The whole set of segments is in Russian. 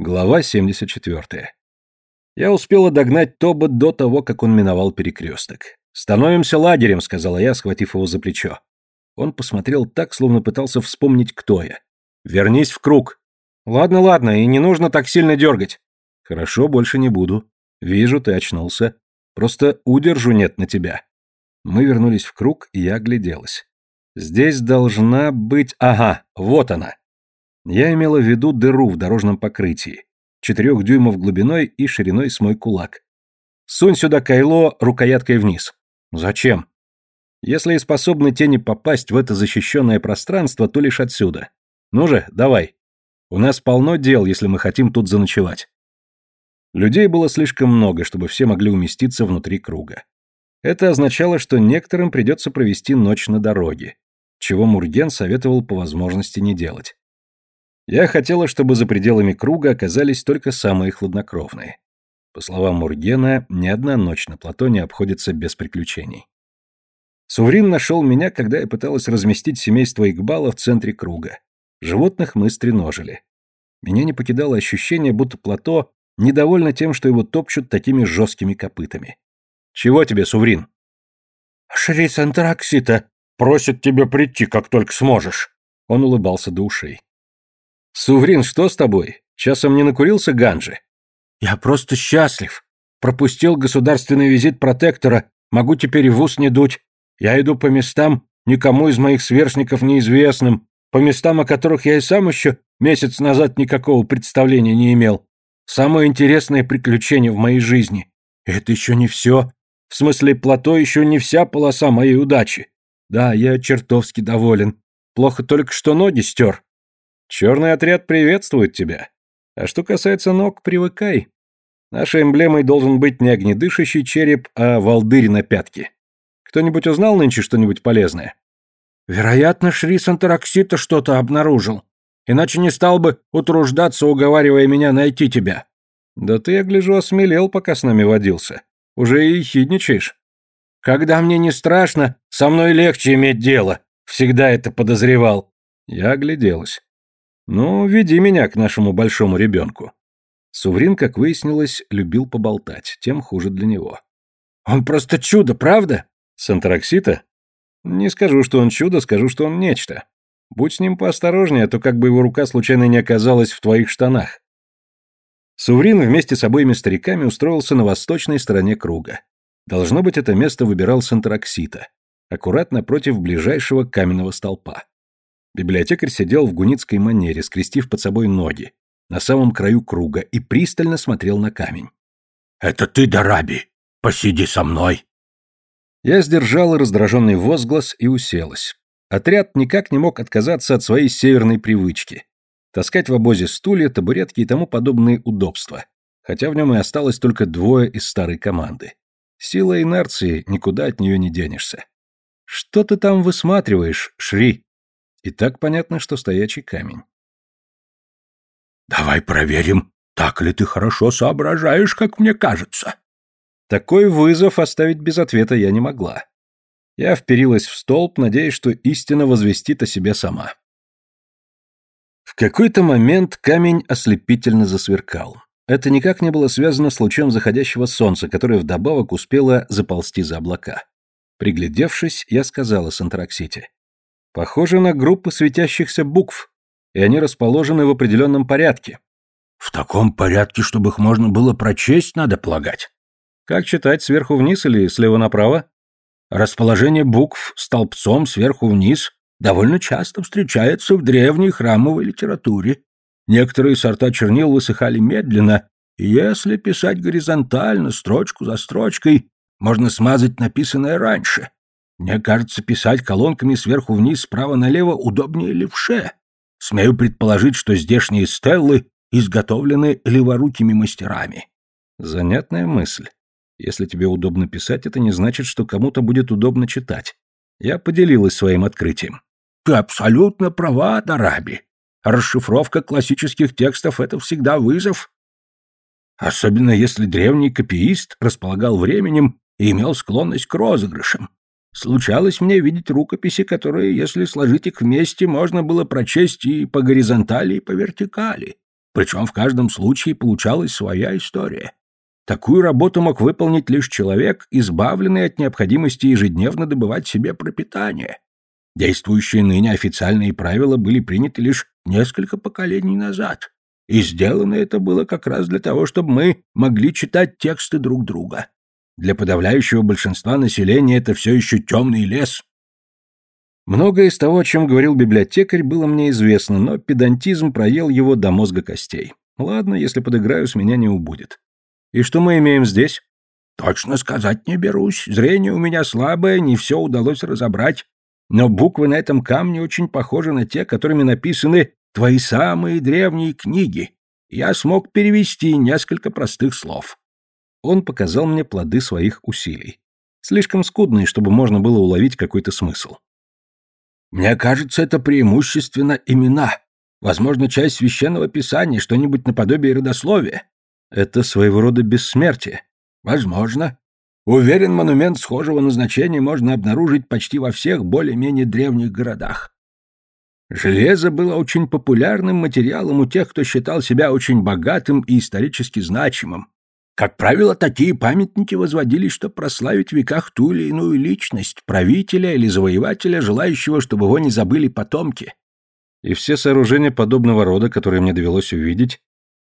Глава 74. Я успела догнать Тоба до того, как он миновал перекресток. «Становимся лагерем», — сказала я, схватив его за плечо. Он посмотрел так, словно пытался вспомнить, кто я. «Вернись в круг». «Ладно, ладно, и не нужно так сильно дергать». «Хорошо, больше не буду. Вижу, ты очнулся. Просто удержу нет на тебя». Мы вернулись в круг, и я огляделась. Здесь должна быть... Ага, вот она. Я имела в виду дыру в дорожном покрытии, четырех дюймов глубиной и шириной с мой кулак. Сунь сюда кайло рукояткой вниз. Зачем? Если и способны тени попасть в это защищенное пространство, то лишь отсюда. Ну же, давай. У нас полно дел, если мы хотим тут заночевать. Людей было слишком много, чтобы все могли уместиться внутри круга. Это означало, что некоторым придется провести ночь на дороге, чего Мурген советовал по возможности не делать. Я хотела, чтобы за пределами круга оказались только самые хладнокровные. По словам Мургена, ни одна ночь на плато не обходится без приключений. Суврин нашел меня, когда я пыталась разместить семейство Игбала в центре круга. Животных мы стреножили. Меня не покидало ощущение, будто плато недовольно тем, что его топчут такими жесткими копытами. «Чего тебе, Суврин?» «Шрис Антраксита просит тебя прийти, как только сможешь». Он улыбался до ушей. «Суврин, что с тобой? Часом не накурился ганжи?» «Я просто счастлив. Пропустил государственный визит протектора, могу теперь в ус не дуть. Я иду по местам, никому из моих сверстников неизвестным, по местам, о которых я и сам еще месяц назад никакого представления не имел. Самое интересное приключение в моей жизни. И это еще не все. В смысле, плато еще не вся полоса моей удачи. Да, я чертовски доволен. Плохо только, что ноги стер. Черный отряд приветствует тебя. А что касается ног, привыкай. Нашей эмблемой должен быть не огнедышащий череп, а волдырь на пятке. Кто-нибудь узнал нынче что-нибудь полезное? Вероятно, Шрис Антараксита что-то обнаружил. Иначе не стал бы утруждаться, уговаривая меня найти тебя. Да ты, я гляжу, осмелел, пока с нами водился. Уже и хидничаешь. Когда мне не страшно, со мной легче иметь дело. Всегда это подозревал. Я огляделась. «Ну, веди меня к нашему большому ребенку». Суврин, как выяснилось, любил поболтать, тем хуже для него. «Он просто чудо, правда?» «С антароксита?» «Не скажу, что он чудо, скажу, что он нечто. Будь с ним поосторожнее, а то как бы его рука случайно не оказалась в твоих штанах». Суврин вместе с обоими стариками устроился на восточной стороне круга. Должно быть, это место выбирал с антароксита, аккуратно против ближайшего каменного столпа. Библиотекарь сидел в гуницкой манере, скрестив под собой ноги, на самом краю круга, и пристально смотрел на камень. «Это ты, Дараби! Посиди со мной!» Я сдержала раздраженный возглас и уселась. Отряд никак не мог отказаться от своей северной привычки. Таскать в обозе стулья, табуретки и тому подобные удобства. Хотя в нем и осталось только двое из старой команды. Сила инерции, никуда от нее не денешься. «Что ты там высматриваешь, Шри?» И так понятно, что стоячий камень. «Давай проверим, так ли ты хорошо соображаешь, как мне кажется». Такой вызов оставить без ответа я не могла. Я вперилась в столб, надеясь, что истина возвестит о себе сама. В какой-то момент камень ослепительно засверкал. Это никак не было связано с лучом заходящего солнца, которое вдобавок успело заползти за облака. Приглядевшись, я сказала Сантраксите. Похоже на группы светящихся букв, и они расположены в определенном порядке. В таком порядке, чтобы их можно было прочесть, надо полагать. Как читать, сверху вниз или слева направо? Расположение букв столбцом сверху вниз довольно часто встречается в древней храмовой литературе. Некоторые сорта чернил высыхали медленно, и если писать горизонтально, строчку за строчкой, можно смазать написанное раньше. Мне кажется, писать колонками сверху вниз, справа налево удобнее левше. Смею предположить, что здешние стеллы изготовлены леворукими мастерами. Занятная мысль. Если тебе удобно писать, это не значит, что кому-то будет удобно читать. Я поделилась своим открытием. Ты абсолютно права, Дараби. Расшифровка классических текстов — это всегда вызов. Особенно если древний копиист располагал временем и имел склонность к розыгрышам. Случалось мне видеть рукописи, которые, если сложить их вместе, можно было прочесть и по горизонтали, и по вертикали. Причем в каждом случае получалась своя история. Такую работу мог выполнить лишь человек, избавленный от необходимости ежедневно добывать себе пропитание. Действующие ныне официальные правила были приняты лишь несколько поколений назад. И сделано это было как раз для того, чтобы мы могли читать тексты друг друга. Для подавляющего большинства населения это все еще темный лес. Многое из того, о чем говорил библиотекарь, было мне известно, но педантизм проел его до мозга костей. Ладно, если подыграю, с меня не убудет. И что мы имеем здесь? Точно сказать не берусь. Зрение у меня слабое, не все удалось разобрать. Но буквы на этом камне очень похожи на те, которыми написаны твои самые древние книги. Я смог перевести несколько простых слов. Он показал мне плоды своих усилий. Слишком скудные, чтобы можно было уловить какой-то смысл. Мне кажется, это преимущественно имена. Возможно, часть священного писания, что-нибудь наподобие родословия. Это своего рода бессмертие. Возможно. Уверен, монумент схожего назначения можно обнаружить почти во всех более-менее древних городах. Железо было очень популярным материалом у тех, кто считал себя очень богатым и исторически значимым. Как правило, такие памятники возводились, чтобы прославить в веках ту или иную личность, правителя или завоевателя, желающего, чтобы его не забыли потомки. И все сооружения подобного рода, которые мне довелось увидеть,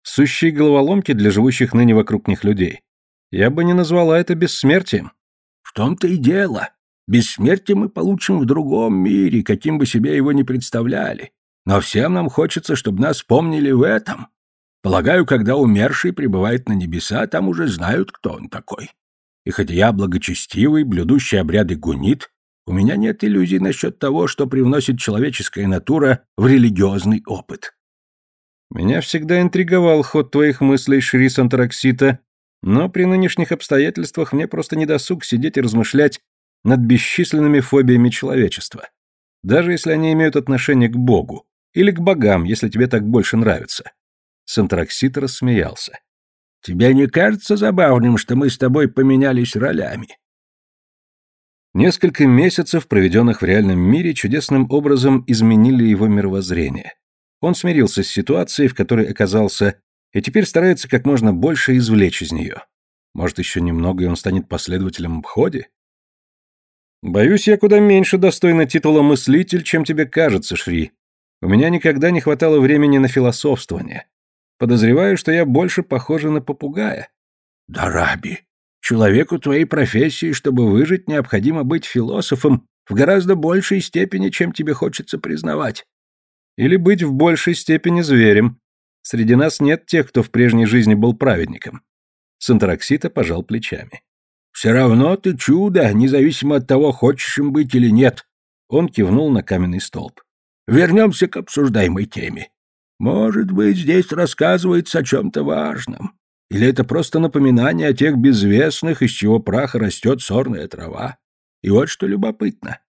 сущие головоломки для живущих ныне вокруг них людей. Я бы не назвала это бессмертием. В том-то и дело. Бессмертие мы получим в другом мире, каким бы себе его ни представляли. Но всем нам хочется, чтобы нас помнили в этом. Полагаю, когда умерший прибывает на небеса, там уже знают, кто он такой. И хотя я благочестивый, блюдущий обряды гунит, у меня нет иллюзий насчет того, что привносит человеческая натура в религиозный опыт. Меня всегда интриговал ход твоих мыслей, Шрис Антраксита, но при нынешних обстоятельствах мне просто не досуг сидеть и размышлять над бесчисленными фобиями человечества. Даже если они имеют отношение к Богу. Или к богам, если тебе так больше нравится. Сантраксит рассмеялся. «Тебе не кажется забавным, что мы с тобой поменялись ролями?» Несколько месяцев, проведенных в реальном мире, чудесным образом изменили его мировоззрение. Он смирился с ситуацией, в которой оказался, и теперь старается как можно больше извлечь из нее. Может, еще немного, и он станет последователем Бходи? Боюсь, я куда меньше достойна титула мыслитель, чем тебе кажется, Шри. У меня никогда не хватало времени на философствование. Подозреваю, что я больше похожа на попугая. Да, Раби, человеку твоей профессии, чтобы выжить, необходимо быть философом в гораздо большей степени, чем тебе хочется признавать. Или быть в большей степени зверем. Среди нас нет тех, кто в прежней жизни был праведником. Сантараксита пожал плечами. «Все равно ты чудо, независимо от того, хочешь им быть или нет». Он кивнул на каменный столб. «Вернемся к обсуждаемой теме. Может быть, здесь рассказывается о чем-то важном. Или это просто напоминание о тех безвестных, из чего праха растет сорная трава. И вот что любопытно.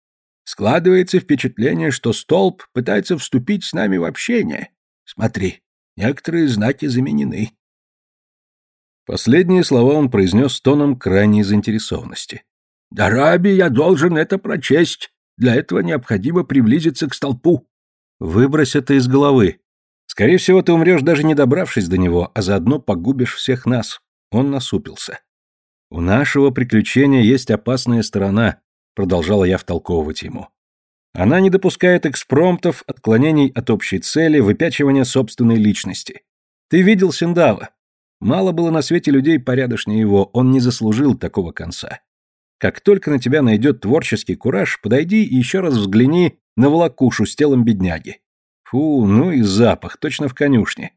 Складывается впечатление, что столб пытается вступить с нами в общение. Смотри, некоторые знаки заменены. Последние слова он произнес тоном крайней заинтересованности. «Дараби, я должен это прочесть. Для этого необходимо приблизиться к столпу». «Выбрось это из головы. Скорее всего, ты умрешь, даже не добравшись до него, а заодно погубишь всех нас». Он насупился. «У нашего приключения есть опасная сторона продолжала я втолковывать ему. Она не допускает экспромтов, отклонений от общей цели, выпячивания собственной личности. Ты видел Синдава? Мало было на свете людей порядочнее его, он не заслужил такого конца. Как только на тебя найдет творческий кураж, подойди и еще раз взгляни на волокушу с телом бедняги. Фу, ну и запах, точно в конюшне.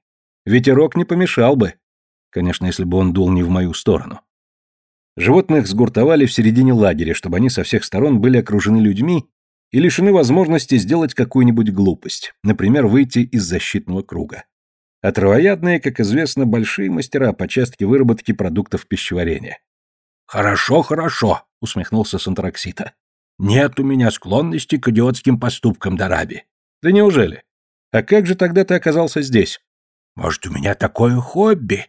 Ветерок не помешал бы. Конечно, если бы он дул не в мою сторону. Животных сгуртовали в середине лагеря, чтобы они со всех сторон были окружены людьми и лишены возможности сделать какую-нибудь глупость, например, выйти из защитного круга. А травоядные, как известно, большие мастера по частке выработки продуктов пищеварения. «Хорошо, хорошо», — усмехнулся Сантраксита. «Нет у меня склонности к идиотским поступкам, Дараби». «Да неужели? А как же тогда ты оказался здесь?» «Может, у меня такое хобби?»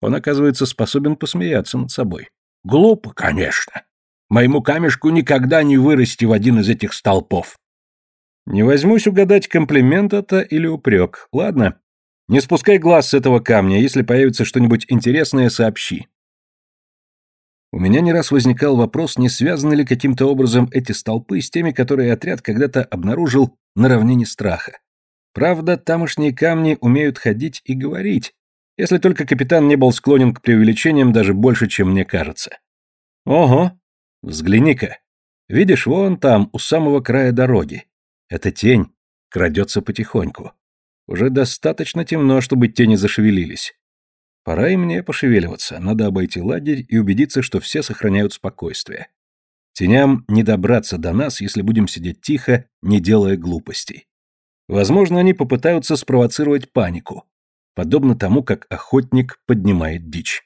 Он, оказывается, способен посмеяться над собой. Глупо, конечно. Моему камешку никогда не вырасти в один из этих столпов. Не возьмусь угадать, комплимент это или упрек. Ладно. Не спускай глаз с этого камня, если появится что-нибудь интересное, сообщи. У меня не раз возникал вопрос, не связаны ли каким-то образом эти столпы с теми, которые отряд когда-то обнаружил на равнине страха. Правда, тамошние камни умеют ходить и говорить, если только капитан не был склонен к преувеличениям даже больше, чем мне кажется. Ого, взгляни-ка. Видишь, вон там, у самого края дороги. Эта тень крадется потихоньку. Уже достаточно темно, чтобы тени зашевелились. Пора и мне пошевеливаться, надо обойти лагерь и убедиться, что все сохраняют спокойствие. Теням не добраться до нас, если будем сидеть тихо, не делая глупостей. Возможно, они попытаются спровоцировать панику, подобно тому, как охотник поднимает дичь.